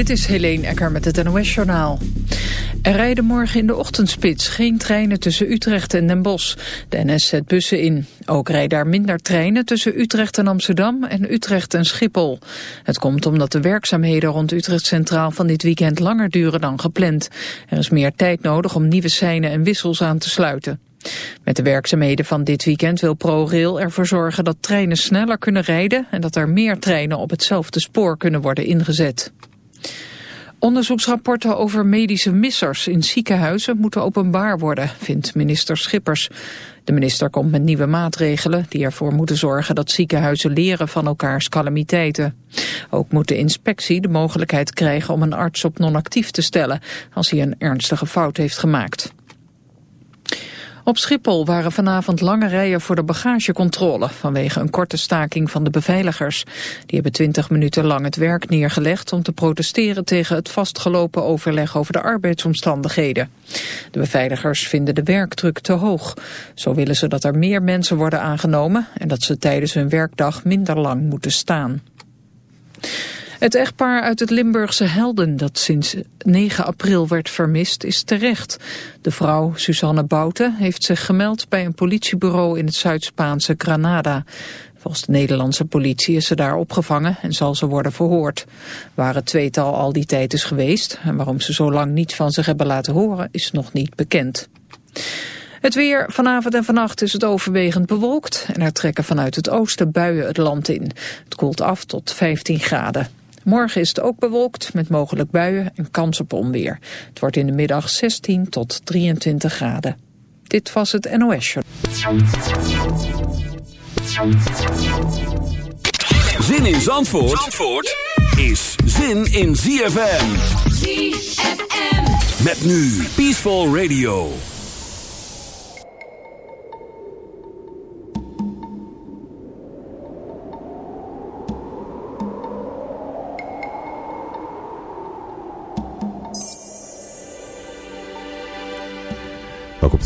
Dit is Helene Ecker met het NOS-journaal. Er rijden morgen in de ochtendspits geen treinen tussen Utrecht en Den Bosch. De NS zet bussen in. Ook rijden daar minder treinen tussen Utrecht en Amsterdam en Utrecht en Schiphol. Het komt omdat de werkzaamheden rond Utrecht Centraal van dit weekend langer duren dan gepland. Er is meer tijd nodig om nieuwe seinen en wissels aan te sluiten. Met de werkzaamheden van dit weekend wil ProRail ervoor zorgen dat treinen sneller kunnen rijden en dat er meer treinen op hetzelfde spoor kunnen worden ingezet. Onderzoeksrapporten over medische missers in ziekenhuizen moeten openbaar worden, vindt minister Schippers. De minister komt met nieuwe maatregelen die ervoor moeten zorgen dat ziekenhuizen leren van elkaars calamiteiten. Ook moet de inspectie de mogelijkheid krijgen om een arts op non-actief te stellen als hij een ernstige fout heeft gemaakt. Op Schiphol waren vanavond lange rijen voor de bagagecontrole vanwege een korte staking van de beveiligers. Die hebben twintig minuten lang het werk neergelegd om te protesteren tegen het vastgelopen overleg over de arbeidsomstandigheden. De beveiligers vinden de werkdruk te hoog. Zo willen ze dat er meer mensen worden aangenomen en dat ze tijdens hun werkdag minder lang moeten staan. Het echtpaar uit het Limburgse Helden dat sinds 9 april werd vermist is terecht. De vrouw, Susanne Bouten, heeft zich gemeld bij een politiebureau in het Zuid-Spaanse Granada. Volgens de Nederlandse politie is ze daar opgevangen en zal ze worden verhoord. Waar het tweetal al die tijd is geweest en waarom ze zo lang niet van zich hebben laten horen is nog niet bekend. Het weer vanavond en vannacht is het overwegend bewolkt en er trekken vanuit het oosten buien het land in. Het koelt af tot 15 graden. Morgen is het ook bewolkt met mogelijk buien en kans op onweer. Het wordt in de middag 16 tot 23 graden. Dit was het NOS Show. Zin in Zandvoort, Zandvoort is zin in ZFM. ZFM. Met nu Peaceful Radio.